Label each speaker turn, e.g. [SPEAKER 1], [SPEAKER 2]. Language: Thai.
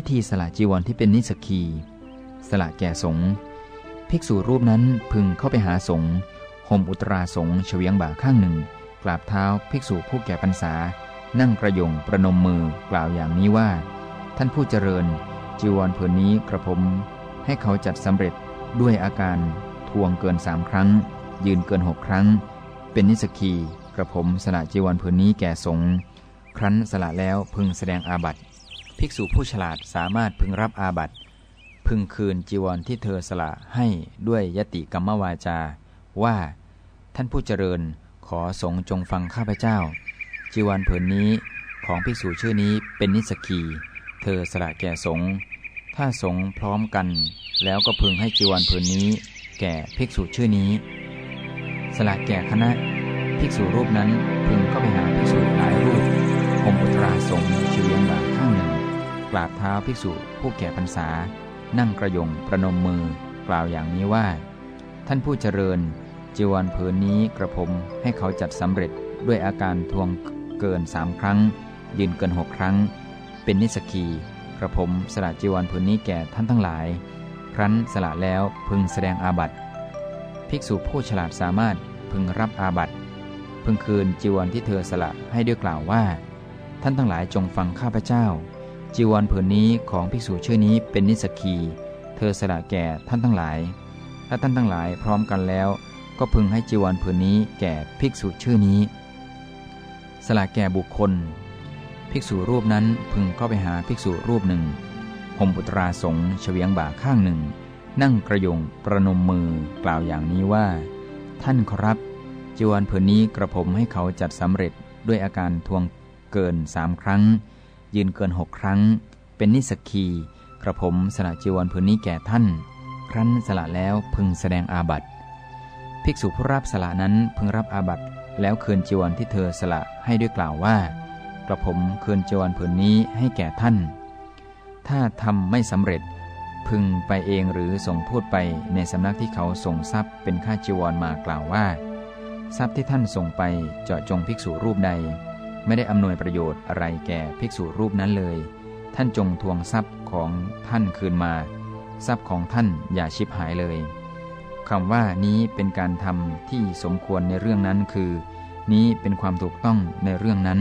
[SPEAKER 1] พิธีสละจีวรที่เป็นนิสกี สละแก่สงฆ์ภิกษุรูปนั้นพึงเข้าไปหาสงฆ์ห่มอุตราสงฆ์เฉียงบ่าข้างหนึ่ง กราบเท้าภิกษุผู้แก่พรรษา นั่งกระยงประนมมือกล่าวอย่างนี้ว่า ท่านผู้เจริญ จีวรผืนนี้กระผม ให้เขาจัดสำเร็จด้วยอาการทวงเกินสามครั้ง ยืนเกินหกครั้ง เป็นนิสกีกระผมสละจีวรผืนนี้แก่สงฆ์ครั้นสละแล้วพึงแสดงอาบัติ ภิกษุผู้ฉลาดสามารถพึงรับอาบัติ พึงคืนจีวรที่เธอสละให้ด้วยยติกรรมวาจา ว่า ท่านผู้เจริญขอสงฆ์จงฟังข้าพเจ้า จีวรผืนนี้ของภิกษุชื่อนี้เป็นนิสกี เธอสละแก่สงฆ์ถ้าสงฆ์พร้อมกัน แล้วก็พึงให้จีวรผืนนี้ แก่ภิกษุชื่อนี้ สละแก่คณะภิกษุรูปนั้นพึงเข้าไปหาภิกษุหลายรูปห่มอุตราสงฆ์เฉียงบ่าข้างหนึ่ง กราบเท้าภิกษุผู้แก่พรรษา นั่งกระยงประนมมือกล่าวอย่างนี้ว่า ท่านผู้เจริญจีวรผืนนี้กระผมให้เขาจัดสำเร็จด้วยอาการทวงเกินสามครั้ง ยืนเกินหกครั้ง เป็นนิสกีกระผมสละจีวรผืนนี้แก่ท่านทั้งหลาย ครั้นสละแล้วพึงแสดงอาบัติ ภิกษุผู้ฉลาดสามารถพึงรับอาบัติ พึงคืนจีวรที่เธอสละให้ด้วยกล่าวว่า ท่านทั้งหลายจงฟังข้าพเจ้า จีวรผืนนี้ของภิกษุชื่อนี้เป็นนิสกี เธอสละแก่ท่านทั้งหลาย ถ้าท่านทั้งหลายพร้อมกันแล้ว ก็พึงให้จีวรผืนนี้แก่ภิกษุชื่อนี้ สละแก่บุคคล ภิกษุรูปนั้นพึงเข้าไปหาภิกษุรูปหนึ่งห่มปุตราสงเฉวียงบ่าข้างหนึ่ง นั่งกระยงประนมมือกล่าวอย่างนี้ว่า ท่านครับจีวรผืนนี้กระผมให้เขาจัดสำเร็จด้วยอาการทวงเกินสามครั้ง ยืนเกินหกครั้ง เป็นนิสกีกระผมสละจีวรผืนนี้แก่ท่าน ครั้นสละแล้วพึงแสดงอาบัติ ภิกษุผู้รับสละนั้นพึงรับอาบัติ แล้วคืนจีวรที่เธอสละให้ด้วยกล่าวว่า กระผมคืนจีวรผืนนี้ให้แก่ท่าน ถ้าทำไม่สำเร็จ พึงไปเองหรือส่งพูดไปในสำนักที่เขาส่งทรัพย์เป็นค่าจีวรมากล่าวว่า ทรัพย์ที่ท่านส่งไปเจาะจงภิกษุรูปใด ไม่ได้อำนวยประโยชน์อะไรแก่ภิกษุรูปนั้นเลย ท่านจงทวงทรัพย์ของท่านคืนมา ทรัพย์ของท่านอย่าชิบหายเลยคำว่านี้เป็นการทำที่สมควรในเรื่องนั้นคือ นี้เป็นความถูกต้องในเรื่องนั้น